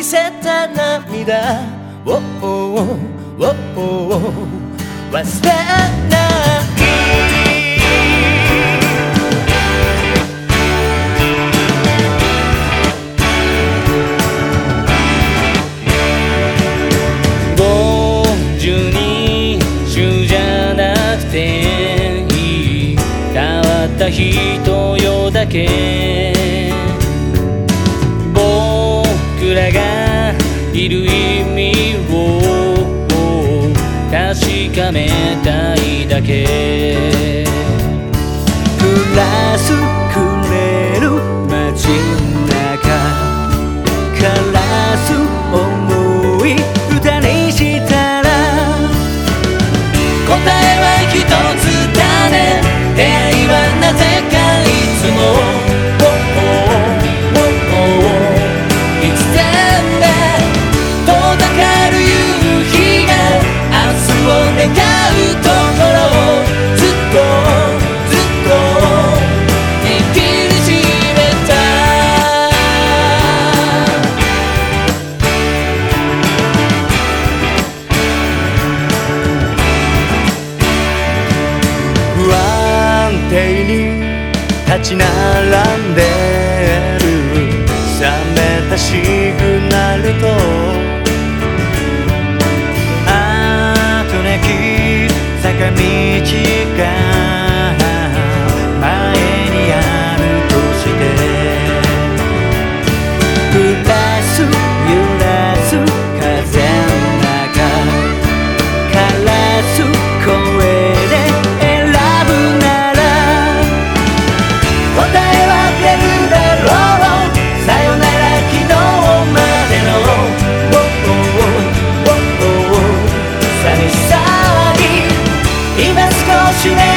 見せた涙。を忘れない。52週じゃなくていい。たった一よだけ。かめたいだけ。プラスくれる街底に立ち並んでる冷めたシグナルとあとなき坂道 you